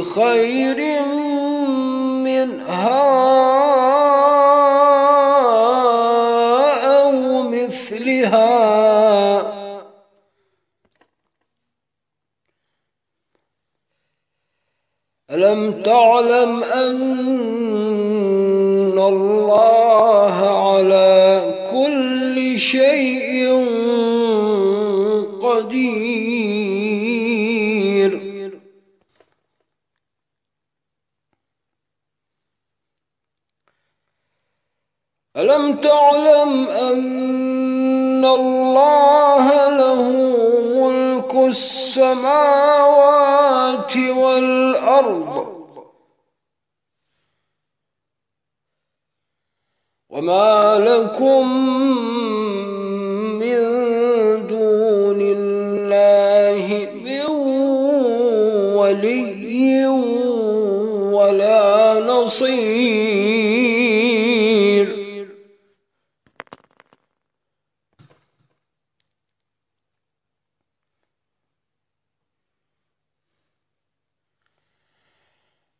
بخير منها أو مثلها. ألم تعلم أن الله على كل شيء تعلم أن الله له ملك السماوات والأرض. وما لكم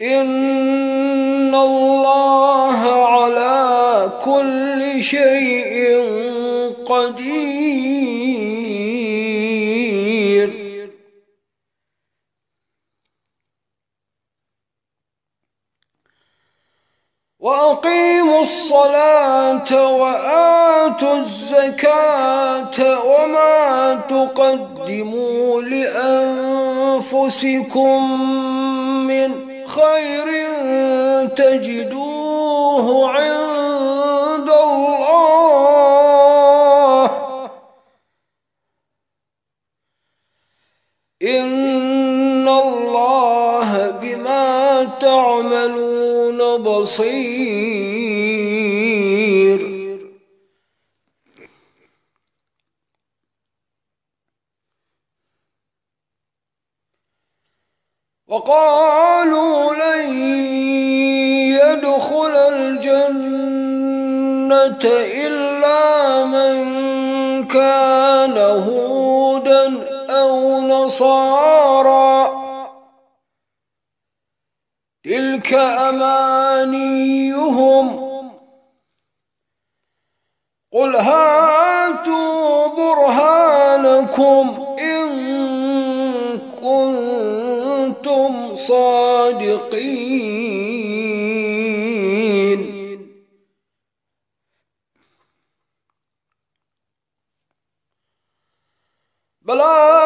إن الله على كل شيء قدير. وأقيموا الصلاة وآتوا الزكاة وما تقدموا لأنفسكم بصير. وقالوا لن يدخل الجنة إلا من كان هودا أو نصارى تلك أمانيهم قل هاتوا لكم إن كنتم صادقين. بلى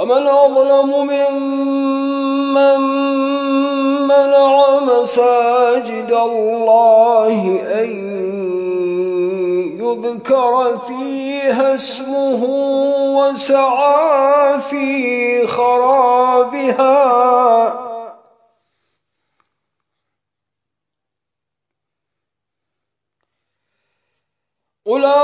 ومن أظلم ممن منع مساجد الله أن يذكر فيها اسمه وسعى في خرابها. أولئك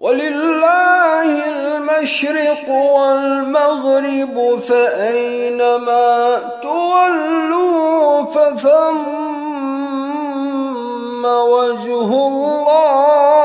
ولله المشرق والمغرب فأينما تولوا فثم وجه الله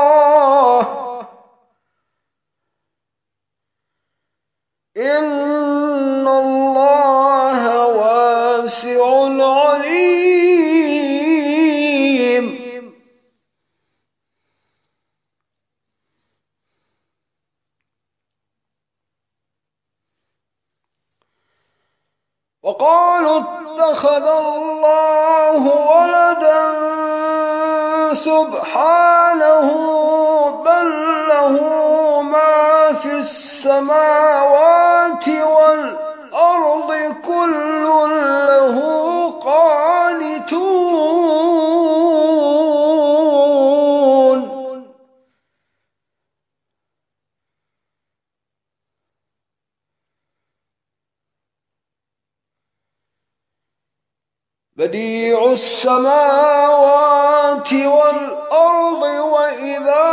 بديع السماوات والأرض وإذا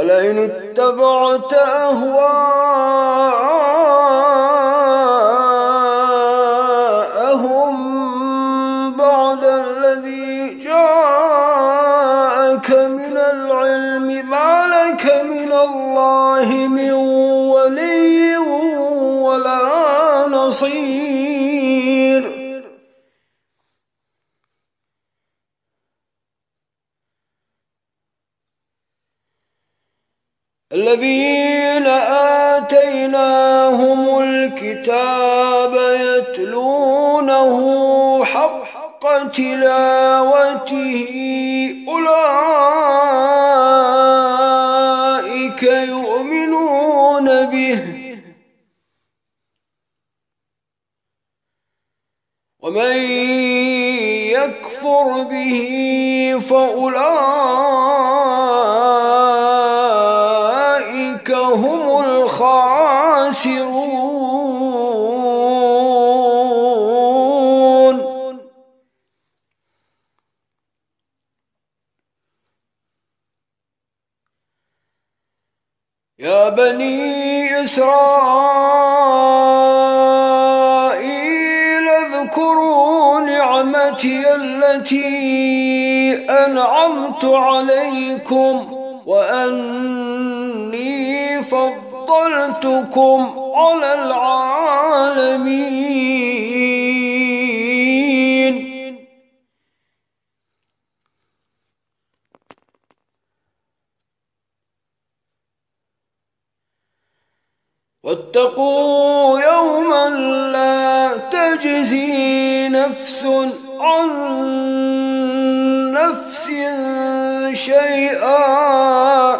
ولئن اتبعت أهواءهم تلاوته أولئك ومن يكفر به فأولئك فضلتكم على العالمين. واتقوا يوما لا تجزي نفس عن نفس شيئا.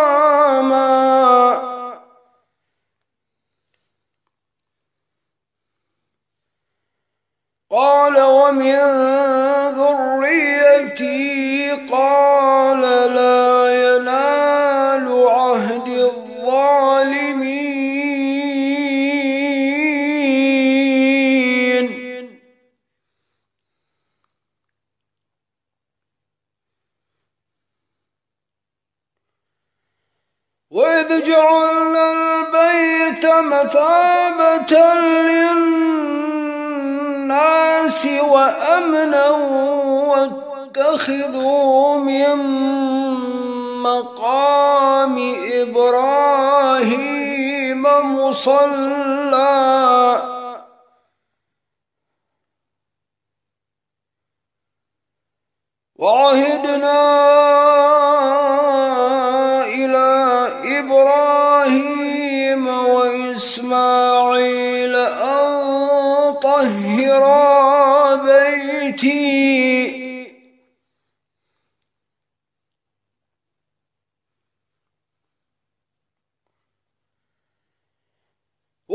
قال واتخذوا من مقام إبراهيم مصلى. وعهدنا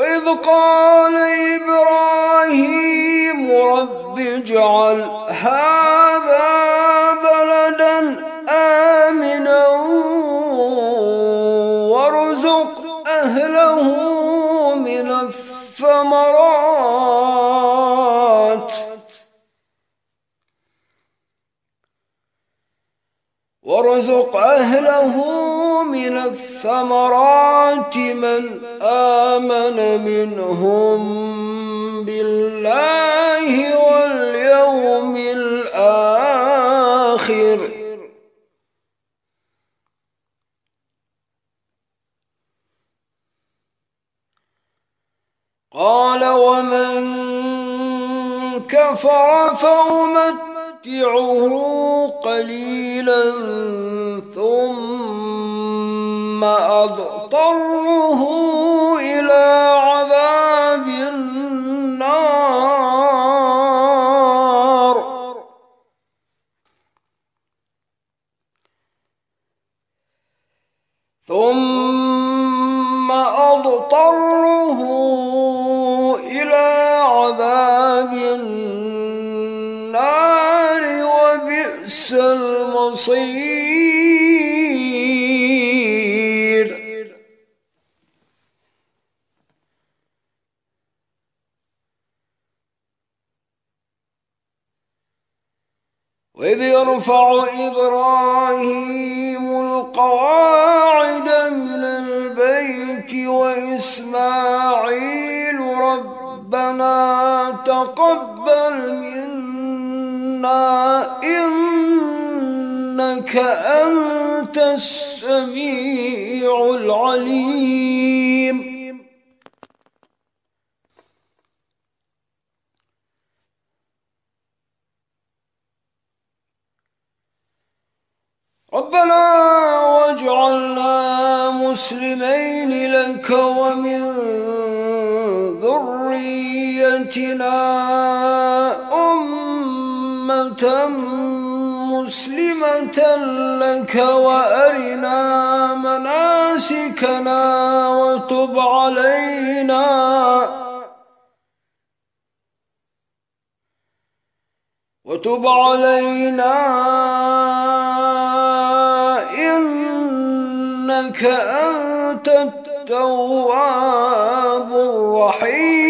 وإذ قال إبراهيم رب اجعل هذا بلدا آمنا وارزق أهله من الثمرات. وارزق أهله من الثمرات من آمن منهم بالله واليوم الآخر. قال ومن كفر فأمتعه قليلا ثم أضطره إلى وبئس المصير. وإذ يرفع إبراهيم القواعد من البيت وإسماعيل ربنا تقبل إنك أنت السميع العليم. ربنا واجعلنا مسلمين لك ومن ذريتنا مسلمة لك وأرنا مناسكنا وتب علينا. وتب علينا. إنك أنت التواب الرحيم.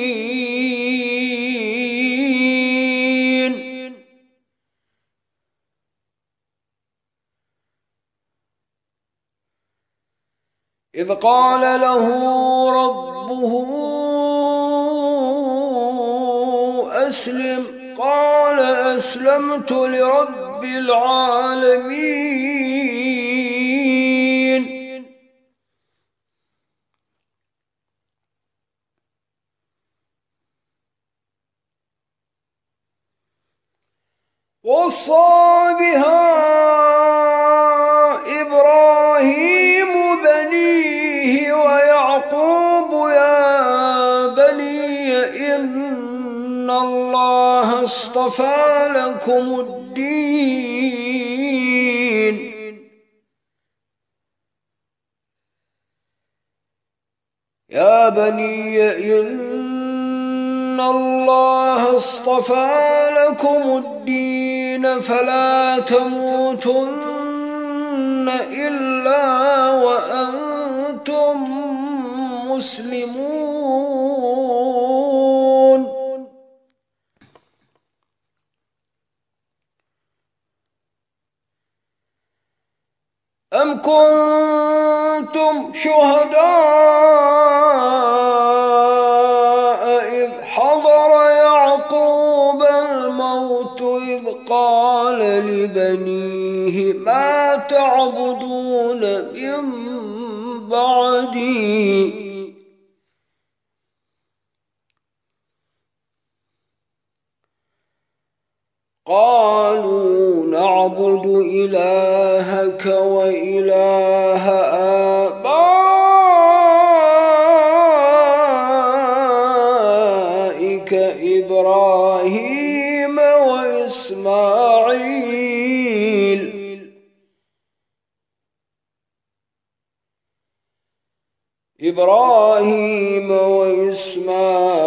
إذ قال له ربه أسلم قال أسلمت لرب العالمين. وصى بها اصطفى لكم الدين. يا بني إن الله اصطفى لكم الدين فلا تموتن إلا وأنتم مسلمون. كنتم شهداء إذ حضر يعقوب الموت إذ قال لبنيه ما تعبدون من بعدي؟ قالوا نعبد إلهك وإله إبراهيم وإسماعيل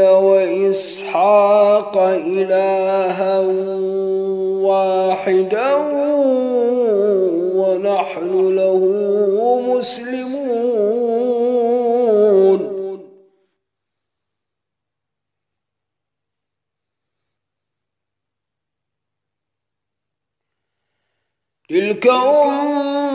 وإسحاق إلها واحدا ونحن له مسلمون. تلك أمة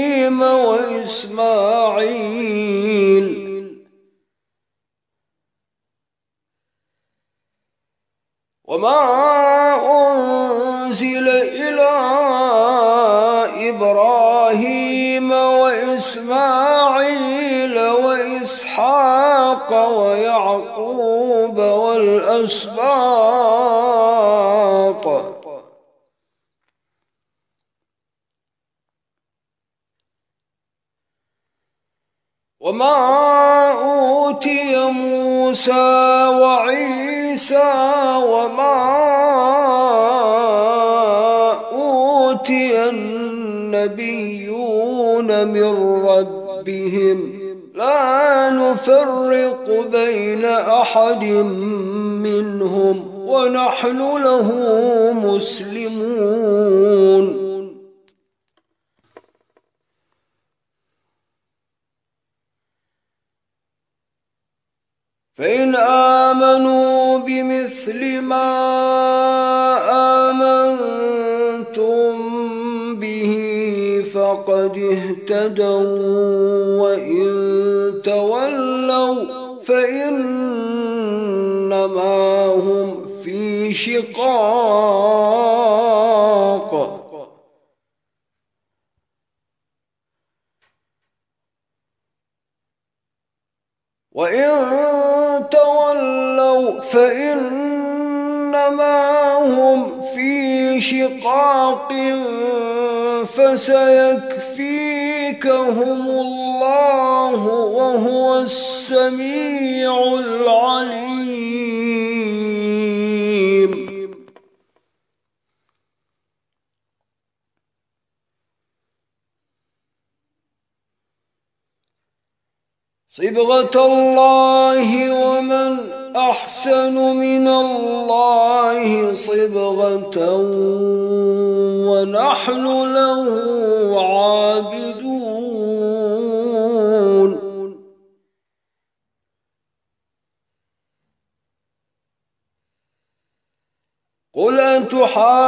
الأسباط. وما أوتي موسى وعيسى وما أوتي النبيون من رب نفرق بين أحد منهم ونحن له مسلمون. فإن آمنوا بمثل ما فقد اهتدوا وإن تولوا فإنما هم في شقاق. وإن فإنما هم شقاق فسيكفيكهم الله وهو السميع العليم. صبغة الله ومن أحسن من الله صبغة ونحن له عابدون. قل أتحاجوننا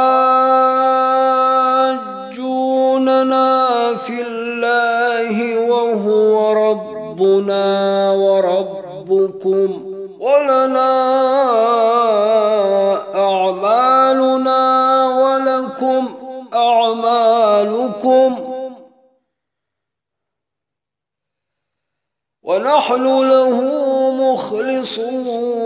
في الله وهو ربنا وربكم ولنا أعمالنا ولكم أعمالكم. ونحن له مخلصون.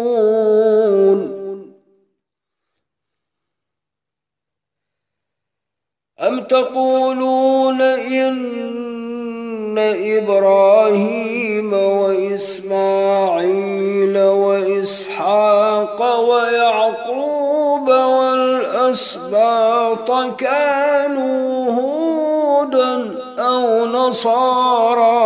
أم تقولون إن إبراهيم وإسماعيل وإسحاق ويعقوب والأسباط كانوا هودا أو نصارى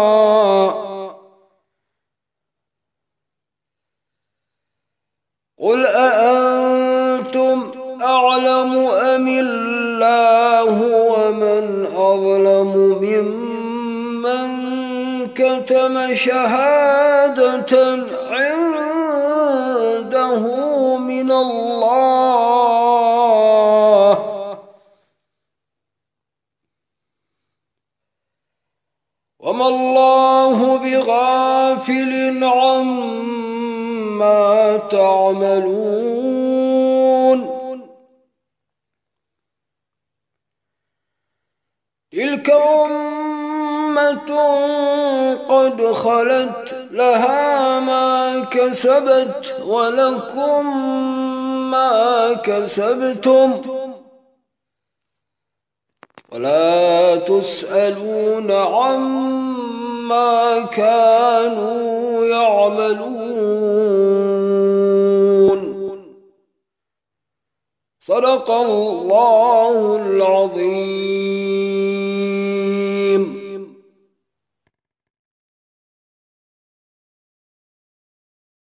قل أأنتم أعلم أم الله ومن أظلم ممن كتم شهادة عنده من الله. وما الله بغافل عما تعملون تلك أمة قد خلت لها ما كسبت ولكم ما كسبتم. ولا تسألون عما كانوا يعملون. صدق الله العظيم.